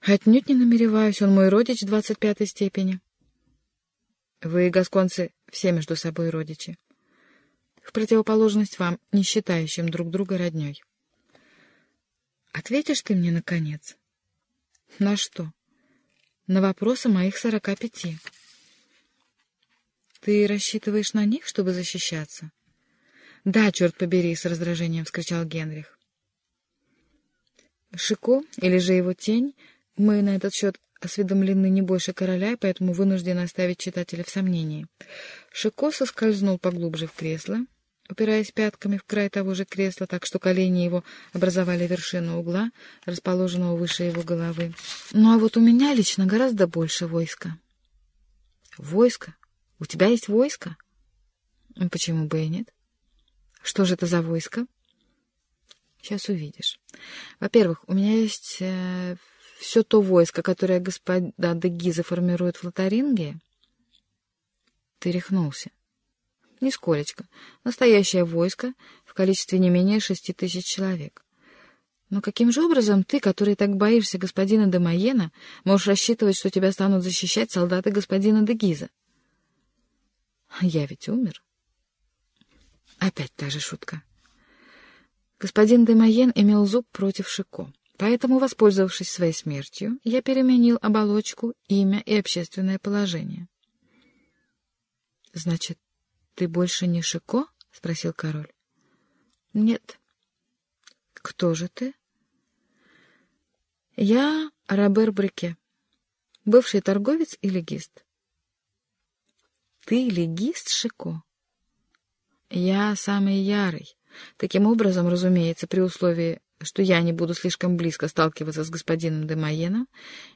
Отнюдь не намереваюсь, он мой родич двадцать пятой степени. Вы, гасконцы, все между собой родичи. В противоположность вам, не считающим друг друга родней. Ответишь ты мне, наконец? На что? На вопросы моих сорока пяти. Ты рассчитываешь на них, чтобы защищаться? Да, черт побери, с раздражением вскричал Генрих. Шико, или же его тень, мы на этот счет осведомлены не больше короля, поэтому вынуждены оставить читателя в сомнении. Шико соскользнул поглубже в кресло, упираясь пятками в край того же кресла, так что колени его образовали вершину угла, расположенного выше его головы. Ну а вот у меня лично гораздо больше войска. Войско? У тебя есть войско? Почему бы и нет? Что же это за войско? Сейчас увидишь. Во-первых, у меня есть э, все то войско, которое господа Дегиза формирует в Лотарингии. Ты рехнулся. Нисколечко. Настоящее войско в количестве не менее шести тысяч человек. Но каким же образом ты, который так боишься господина де Майена, можешь рассчитывать, что тебя станут защищать солдаты господина де Гиза? Я ведь умер. Опять та же шутка. Господин де Майен имел зуб против Шико. Поэтому, воспользовавшись своей смертью, я переменил оболочку, имя и общественное положение. — Значит, ты больше не Шико? — спросил король. — Нет. — Кто же ты? — Я Робер Брике, бывший торговец и легист. — Ты легист, Шико? — Я самый ярый. Таким образом, разумеется, при условии, что я не буду слишком близко сталкиваться с господином де Майеном,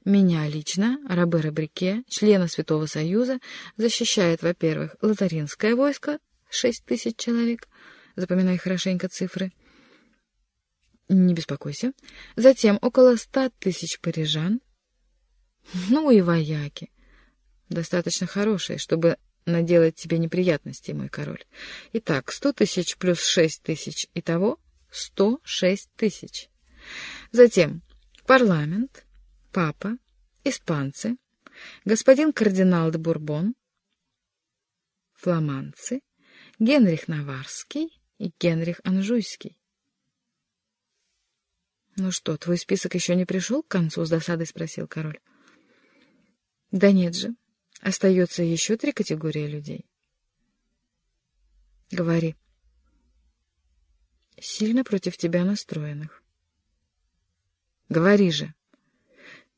меня лично, Робера Брике, члена Святого Союза, защищает, во-первых, лотаринское войско, шесть тысяч человек, запоминай хорошенько цифры, не беспокойся, затем около ста тысяч парижан, ну и вояки, достаточно хорошие, чтобы наделать тебе неприятностей, мой король. Итак, сто тысяч плюс шесть тысяч, итого сто шесть тысяч. Затем парламент, папа, испанцы, господин кардинал де Бурбон, фламандцы, Генрих Наварский и Генрих Анжуйский. — Ну что, твой список еще не пришел к концу? — с досадой спросил король. — Да нет же, остается еще три категории людей. — Говори сильно против тебя настроенных. Говори же.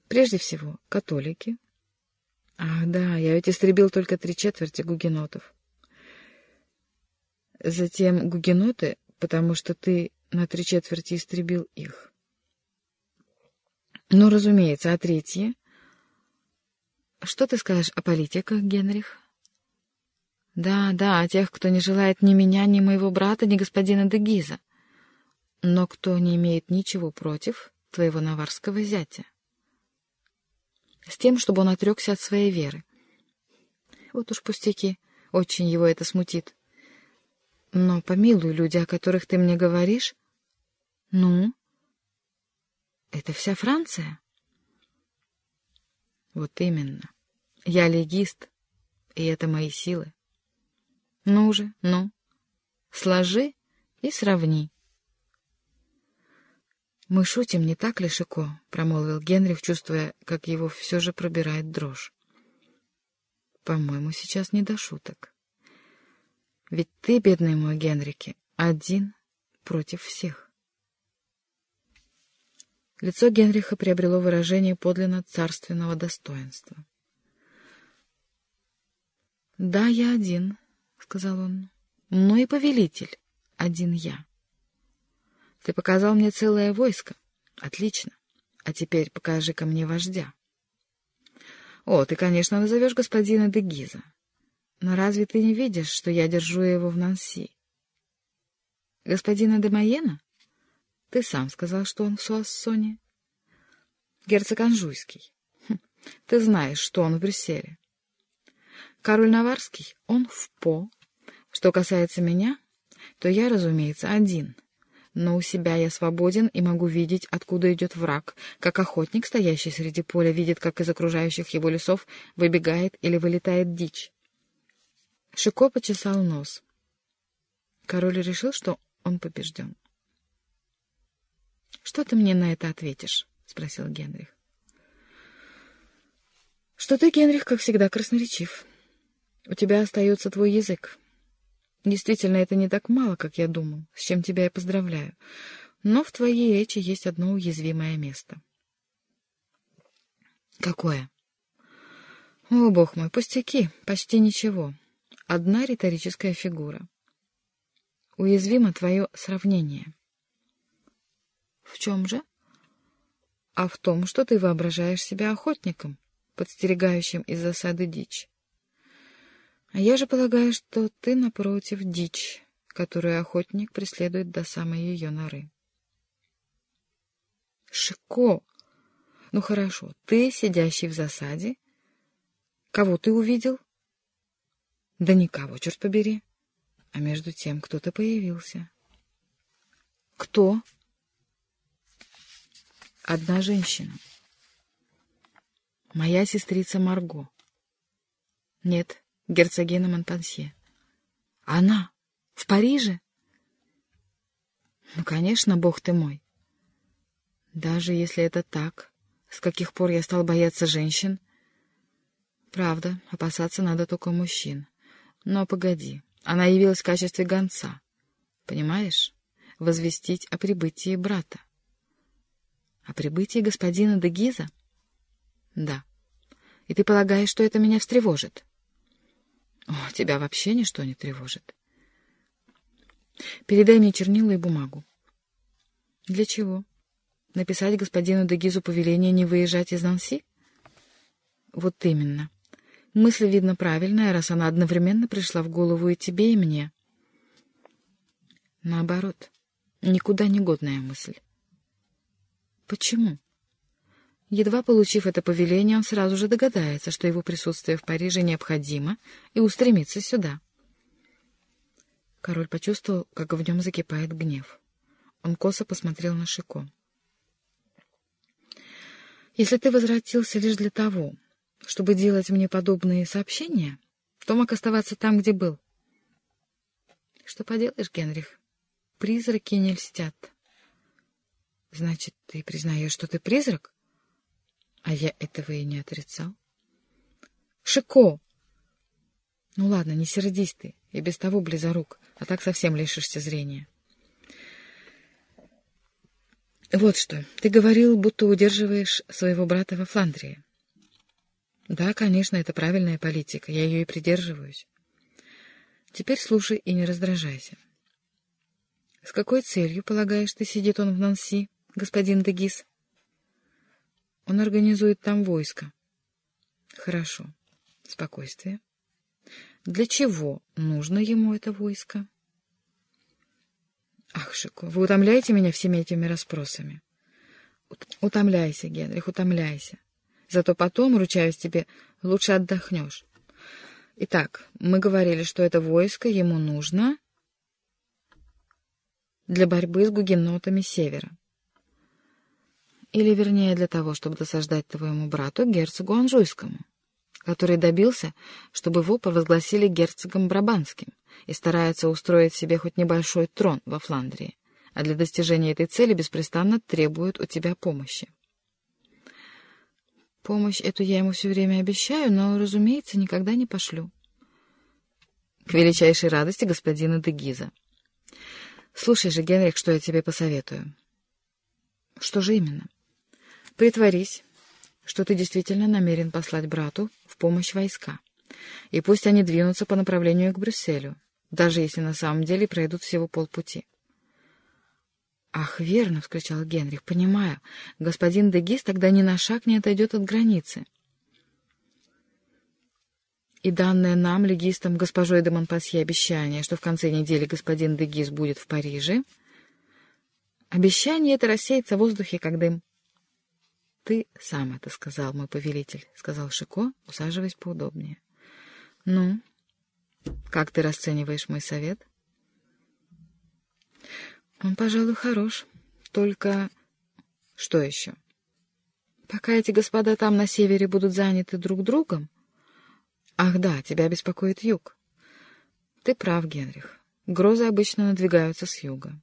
Прежде всего, католики. Ах, да, я ведь истребил только три четверти гугенотов. Затем гугеноты, потому что ты на три четверти истребил их. Ну, разумеется, а третье? Что ты скажешь о политиках, Генрих? Да, да, о тех, кто не желает ни меня, ни моего брата, ни господина Дегиза но кто не имеет ничего против твоего наварского зятя? С тем, чтобы он отрекся от своей веры. Вот уж пустяки, очень его это смутит. Но, помилуй, люди, о которых ты мне говоришь, ну, это вся Франция. Вот именно. Я легист, и это мои силы. Ну же, ну, сложи и сравни. «Мы шутим, не так ли, Шико?» — промолвил Генрих, чувствуя, как его все же пробирает дрожь. «По-моему, сейчас не до шуток. Ведь ты, бедный мой Генрике, один против всех». Лицо Генриха приобрело выражение подлинно царственного достоинства. «Да, я один», — сказал он, — «но и повелитель один я». Ты показал мне целое войско. Отлично. А теперь покажи-ка мне вождя. О, ты, конечно, назовешь господина Дегиза. Но разве ты не видишь, что я держу его в Нанси? Господина де Майена? Ты сам сказал, что он в Суассоне. Герцог Анжуйский. Хм, ты знаешь, что он в Брюсселе. Король Наварский, он в По. Что касается меня, то я, разумеется, один — но у себя я свободен и могу видеть, откуда идет враг, как охотник, стоящий среди поля, видит, как из окружающих его лесов выбегает или вылетает дичь. Шико почесал нос. Король решил, что он побежден. — Что ты мне на это ответишь? — спросил Генрих. — Что ты, Генрих, как всегда, красноречив. У тебя остается твой язык. Действительно, это не так мало, как я думал, с чем тебя и поздравляю. Но в твоей речи есть одно уязвимое место. Какое? О, бог мой, пустяки, почти ничего. Одна риторическая фигура. Уязвимо твое сравнение. В чем же? А в том, что ты воображаешь себя охотником, подстерегающим из засады дичь. А я же полагаю, что ты, напротив, дичь, которую охотник преследует до самой ее норы. Шико! Ну хорошо, ты, сидящий в засаде, кого ты увидел? Да никого, черт побери. А между тем кто-то появился. Кто? Одна женщина. Моя сестрица Марго. Нет, герцогина Монпансье. Она? В Париже? Ну, конечно, бог ты мой. Даже если это так, с каких пор я стал бояться женщин? Правда, опасаться надо только мужчин. Но погоди, она явилась в качестве гонца. Понимаешь? Возвестить о прибытии брата. О прибытии господина Дегиза? Да. И ты полагаешь, что это меня встревожит? О, тебя вообще ничто не тревожит. Передай мне чернила и бумагу. Для чего? Написать господину Дегизу повеление не выезжать из Нанси? Вот именно. Мысль, видно, правильная, раз она одновременно пришла в голову и тебе, и мне. Наоборот, никуда не годная мысль. Почему? Едва получив это повеление, он сразу же догадается, что его присутствие в Париже необходимо, и устремится сюда. Король почувствовал, как в нем закипает гнев. Он косо посмотрел на Шико. «Если ты возвратился лишь для того, чтобы делать мне подобные сообщения, то мог оставаться там, где был. Что поделаешь, Генрих? Призраки не льстят. Значит, ты признаешь, что ты призрак? А я этого и не отрицал. Шико! Ну ладно, не сердись ты, и без того близорук, а так совсем лишишься зрения. Вот что, ты говорил, будто удерживаешь своего брата во Фландрии. Да, конечно, это правильная политика, я ее и придерживаюсь. Теперь слушай и не раздражайся. С какой целью, полагаешь, ты сидит он в Нанси, господин Дегис? Он организует там войско. Хорошо. Спокойствие. Для чего нужно ему это войско? Ах, Шико, вы утомляете меня всеми этими расспросами. Утомляйся, Генрих, утомляйся. Зато потом, ручаюсь тебе, лучше отдохнешь. Итак, мы говорили, что это войско ему нужно для борьбы с гугенотами севера. Или, вернее, для того, чтобы досаждать твоему брату, герцогу Анжуйскому, который добился, чтобы его провозгласили герцогом Брабанским и старается устроить себе хоть небольшой трон во Фландрии, а для достижения этой цели беспрестанно требует у тебя помощи. Помощь эту я ему все время обещаю, но, разумеется, никогда не пошлю. К величайшей радости господина Дегиза. Слушай же, Генрих, что я тебе посоветую. Что же именно? Притворись, что ты действительно намерен послать брату в помощь войска. И пусть они двинутся по направлению к Брюсселю, даже если на самом деле пройдут всего полпути. «Ах, верно!» — вскричал Генрих. «Понимаю. Господин Дегис тогда ни на шаг не отойдет от границы». И данное нам, легистам, госпожой де Монпасье, обещание, что в конце недели господин Дегис будет в Париже, обещание это рассеется в воздухе, как дым. — Ты сам это сказал, мой повелитель, — сказал Шико, усаживаясь поудобнее. — Ну, как ты расцениваешь мой совет? — Он, пожалуй, хорош. Только... Что еще? Пока эти господа там на севере будут заняты друг другом... Ах да, тебя беспокоит юг. Ты прав, Генрих. Грозы обычно надвигаются с юга.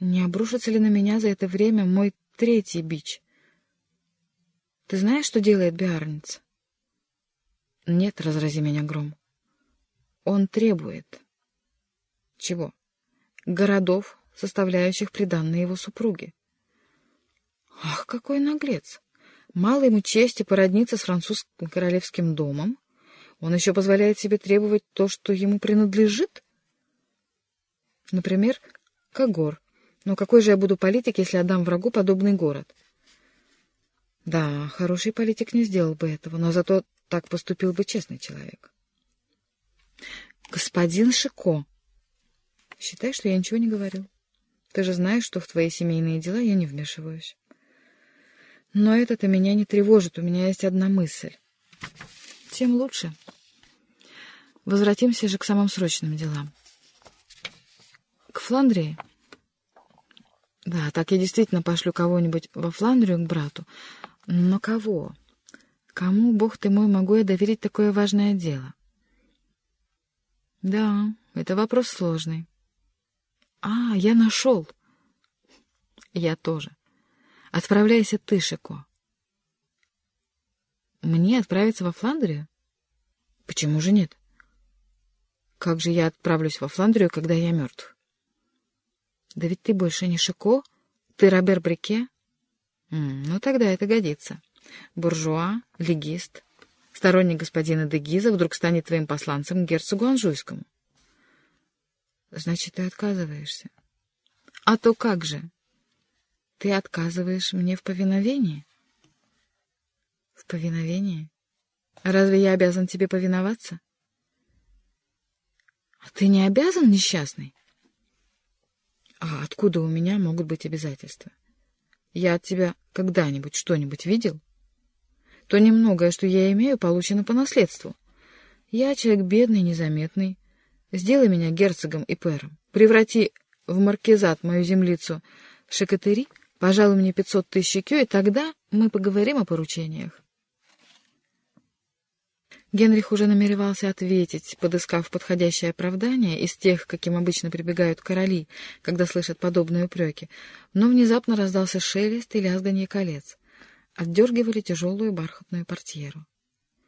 Не обрушится ли на меня за это время мой третий бич? Ты знаешь, что делает Биарниц? Нет, разрази меня гром. Он требует. Чего? Городов, составляющих приданные его супруге. Ах, какой наглец! Мало ему чести породниться с французским королевским домом. Он еще позволяет себе требовать то, что ему принадлежит? Например, Кагор. Но какой же я буду политик, если отдам врагу подобный город? Да, хороший политик не сделал бы этого, но зато так поступил бы честный человек. Господин Шико, считай, что я ничего не говорил. Ты же знаешь, что в твои семейные дела я не вмешиваюсь. Но это-то меня не тревожит, у меня есть одна мысль. Тем лучше. Возвратимся же к самым срочным делам. К Фландрии. Да, так я действительно пошлю кого-нибудь во Фландрию к брату. Но кого? Кому, бог ты мой, могу я доверить такое важное дело? Да, это вопрос сложный. А, я нашел. Я тоже. Отправляйся ты, Шико. Мне отправиться во Фландрию? Почему же нет? Как же я отправлюсь во Фландрию, когда я мертв? Да ведь ты больше не Шико, ты Робер Брике. ну тогда это годится. Буржуа, легист, сторонник господина Дегиза вдруг станет твоим посланцем герцогу Анжуйскому. Значит, ты отказываешься. А то как же? Ты отказываешь мне в повиновении? В повиновении? Разве я обязан тебе повиноваться? А ты не обязан, несчастный? А откуда у меня могут быть обязательства? Я от тебя когда-нибудь что-нибудь видел? То немногое, что я имею, получено по наследству. Я человек бедный, незаметный. Сделай меня герцогом и пером. Преврати в маркизат мою землицу Шекатери, пожалуй, мне пятьсот тысяч кю, и тогда мы поговорим о поручениях. Генрих уже намеревался ответить, подыскав подходящее оправдание из тех, каким обычно прибегают короли, когда слышат подобные упреки, но внезапно раздался шелест и лязганье колец. Отдергивали тяжелую бархатную портьеру.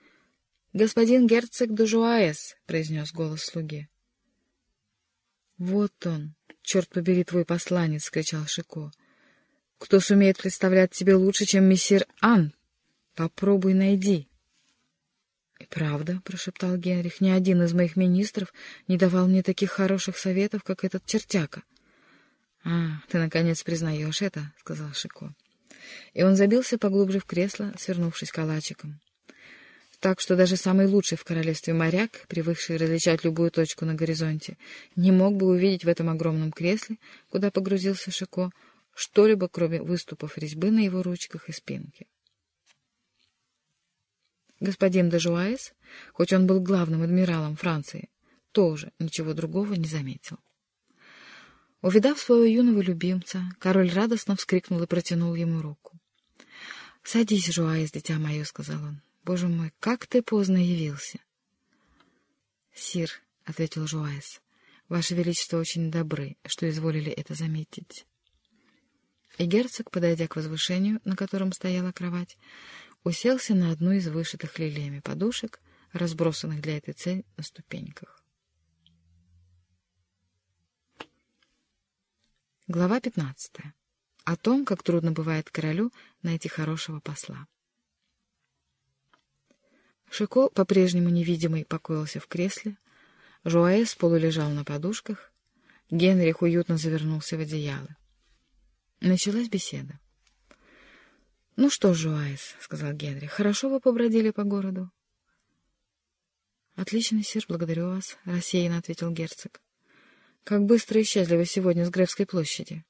— Господин герцог Дужуаэс, — произнес голос слуги. — Вот он, черт побери, твой посланец, — кричал Шико. — Кто сумеет представлять тебе лучше, чем мессир Ан? Попробуй найди. — «Правда», — прошептал Генрих, — «ни один из моих министров не давал мне таких хороших советов, как этот чертяка». «А, ты, наконец, признаешь это», — сказал Шико. И он забился поглубже в кресло, свернувшись калачиком. Так что даже самый лучший в королевстве моряк, привыкший различать любую точку на горизонте, не мог бы увидеть в этом огромном кресле, куда погрузился Шико, что-либо, кроме выступов резьбы на его ручках и спинке. Господин де Жуаес, хоть он был главным адмиралом Франции, тоже ничего другого не заметил. Увидав своего юного любимца, король радостно вскрикнул и протянул ему руку. — Садись, Жуаес, дитя мое, — сказал он. — Боже мой, как ты поздно явился! — Сир, — ответил Жуаес, — ваше величество очень добры, что изволили это заметить. И герцог, подойдя к возвышению, на котором стояла кровать, уселся на одну из вышитых лилиями подушек, разбросанных для этой цели на ступеньках. Глава 15. О том, как трудно бывает королю найти хорошего посла. Шико, по-прежнему невидимый, покоился в кресле, Жуаэс полулежал на подушках, Генрих уютно завернулся в одеяло. Началась беседа. — Ну что, Жуайс, — сказал Генри, — хорошо вы побродили по городу? — Отлично, сир, благодарю вас, — рассеянно ответил герцог. — Как быстро исчезли вы сегодня с Гревской площади.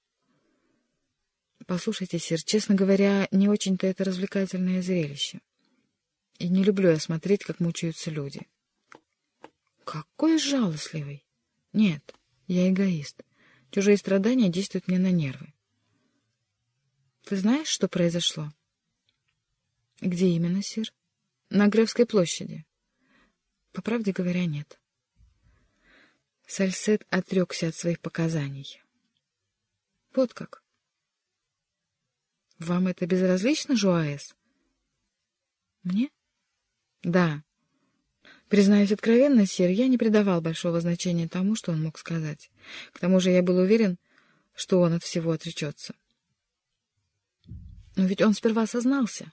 — Послушайте, сир, честно говоря, не очень-то это развлекательное зрелище. И не люблю я смотреть, как мучаются люди. — Какой жалостливый! Нет, я эгоист. Чужие страдания действуют мне на нервы. Ты знаешь, что произошло? Где именно, сир? На Гревской площади. По правде говоря, нет. Сальсет отрекся от своих показаний. Вот как. Вам это безразлично, Жуаэс? Мне? Да. Признаюсь откровенно, сир, я не придавал большого значения тому, что он мог сказать. К тому же я был уверен, что он от всего отречется. Но ведь он сперва сознался.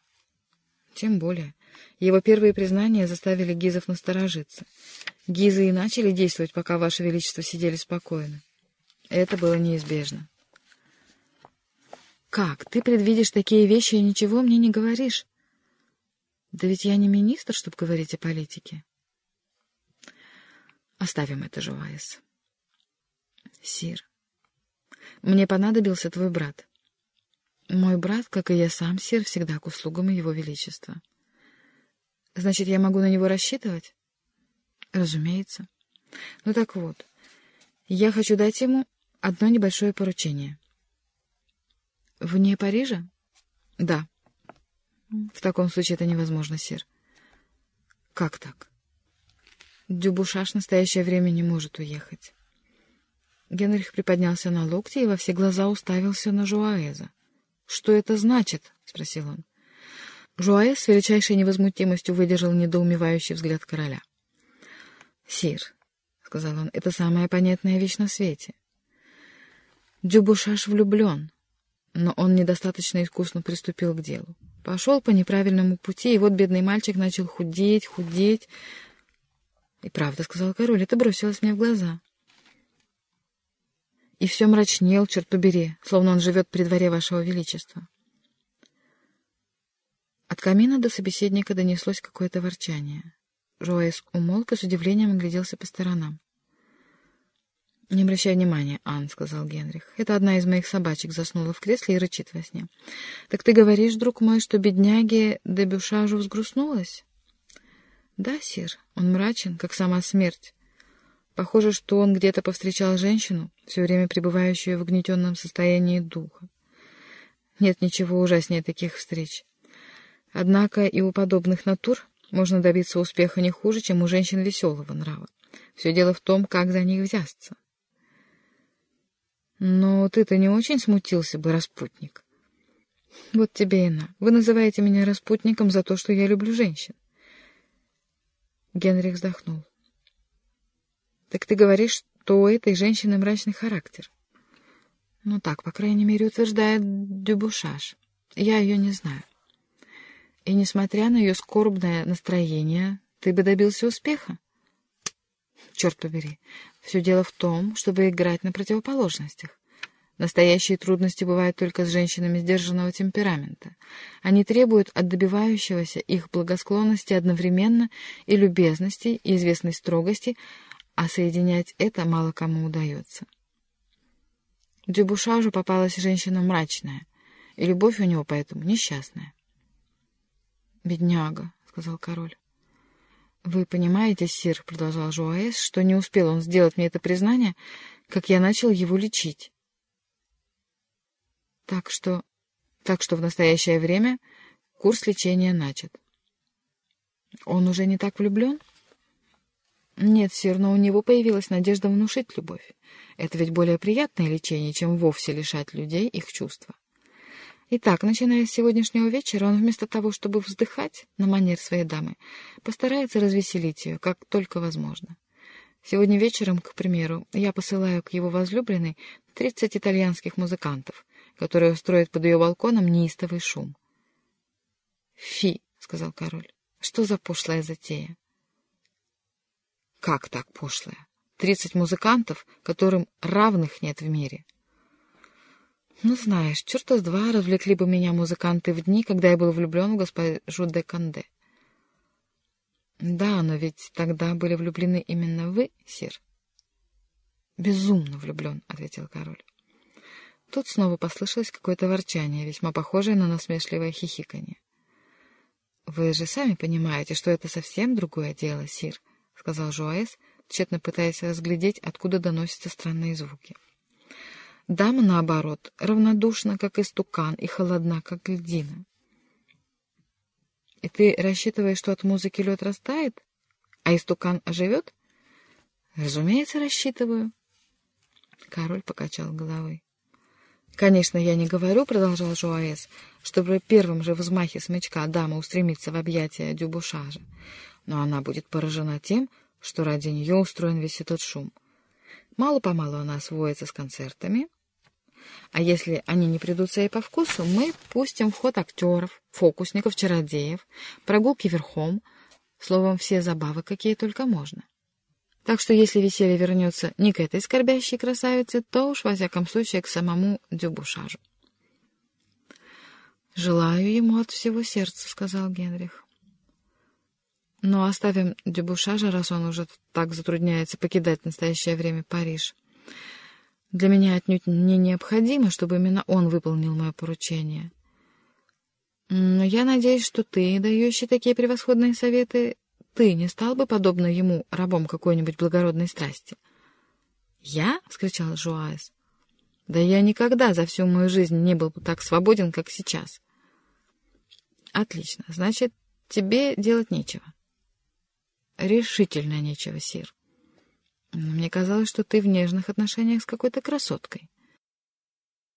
Тем более. Его первые признания заставили Гизов насторожиться. Гизы и начали действовать, пока Ваше Величество сидели спокойно. Это было неизбежно. «Как? Ты предвидишь такие вещи и ничего мне не говоришь?» «Да ведь я не министр, чтобы говорить о политике». Оставим это, Жуаес. Сир, мне понадобился твой брат. Мой брат, как и я сам, сир, всегда к услугам его величества. Значит, я могу на него рассчитывать? Разумеется. Ну так вот, я хочу дать ему одно небольшое поручение. Вне Парижа? Да. В таком случае это невозможно, сир. Как так? Дюбушаш в настоящее время не может уехать. Генрих приподнялся на локти и во все глаза уставился на Жуаэза. «Что это значит?» — спросил он. Жуаэз с величайшей невозмутимостью выдержал недоумевающий взгляд короля. «Сир», — сказал он, — «это самая понятная вещь на свете. Дюбушаш влюблен, но он недостаточно искусно приступил к делу. Пошел по неправильному пути, и вот бедный мальчик начал худеть, худеть, и правда, — сказал король, — это бросилось мне в глаза. И все мрачнел, черт побери, словно он живет при дворе вашего величества. От камина до собеседника донеслось какое-то ворчание. Жоэс умолк и с удивлением огляделся по сторонам. — Не обращай внимания, Ан, — сказал Генрих. — Это одна из моих собачек заснула в кресле и рычит во сне. — Так ты говоришь, друг мой, что бедняге Дебюшажу взгрустнулась? Да, сир, он мрачен, как сама смерть. Похоже, что он где-то повстречал женщину, все время пребывающую в угнетенном состоянии духа. Нет ничего ужаснее таких встреч. Однако и у подобных натур можно добиться успеха не хуже, чем у женщин веселого нрава. Все дело в том, как за них взяться. Но ты-то не очень смутился бы, распутник. Вот тебе и на. Вы называете меня распутником за то, что я люблю женщин. Генрих вздохнул. «Так ты говоришь, что у этой женщины мрачный характер?» «Ну так, по крайней мере, утверждает Дюбушаш. Я ее не знаю. И, несмотря на ее скорбное настроение, ты бы добился успеха?» «Черт побери, все дело в том, чтобы играть на противоположностях. Настоящие трудности бывают только с женщинами сдержанного темперамента. Они требуют от добивающегося их благосклонности одновременно и любезности, и известной строгости, а соединять это мало кому удается. Дюбушажу попалась женщина мрачная, и любовь у него поэтому несчастная. «Бедняга», — сказал король. «Вы понимаете, сир, — продолжал Жуаэс, — что не успел он сделать мне это признание, как я начал его лечить». Так что, так что в настоящее время курс лечения начат. Он уже не так влюблен? Нет, сир, но у него появилась надежда внушить любовь. Это ведь более приятное лечение, чем вовсе лишать людей их чувства. Итак, начиная с сегодняшнего вечера, он вместо того, чтобы вздыхать на манер своей дамы, постарается развеселить ее, как только возможно. Сегодня вечером, к примеру, я посылаю к его возлюбленной тридцать итальянских музыкантов, который устроит под ее балконом неистовый шум. — Фи, — сказал король, — что за пошлая затея? — Как так пошлая? Тридцать музыкантов, которым равных нет в мире. Ну, знаешь, черта с два развлекли бы меня музыканты в дни, когда я был влюблен в госпожу де Канде. Да, но ведь тогда были влюблены именно вы, сир. Безумно влюблен, — ответил король. Тут снова послышалось какое-то ворчание, весьма похожее на насмешливое хихиканье. — Вы же сами понимаете, что это совсем другое дело, сир, — сказал Жуаэс, тщетно пытаясь разглядеть, откуда доносятся странные звуки. Дама, наоборот, равнодушна, как истукан, и холодна, как льдина. И ты рассчитываешь, что от музыки лед растает, а истукан оживет? Разумеется, рассчитываю. Король покачал головой. «Конечно, я не говорю, — продолжал Жуаэс, — чтобы первым же взмахе смычка дама устремится в объятия Дюбушажа, но она будет поражена тем, что ради нее устроен весь этот шум. Мало-помалу она освоится с концертами, а если они не придутся ей по вкусу, мы пустим в ход актеров, фокусников, чародеев, прогулки верхом, словом, все забавы, какие только можно. Так что если веселье вернется не к этой скорбящей красавице, то уж, во всяком случае, к самому Дюбушажу. «Желаю ему от всего сердца», — сказал Генрих. «Но оставим Дюбушажа, раз он уже так затрудняется покидать в настоящее время Париж. Для меня отнюдь не необходимо, чтобы именно он выполнил мое поручение. Но я надеюсь, что ты, дающий такие превосходные советы, ты не стал бы, подобно ему, рабом какой-нибудь благородной страсти? — Я? — вскричал Жуаэс. — Да я никогда за всю мою жизнь не был бы так свободен, как сейчас. — Отлично. Значит, тебе делать нечего. — Решительно нечего, Сир. Мне казалось, что ты в нежных отношениях с какой-то красоткой.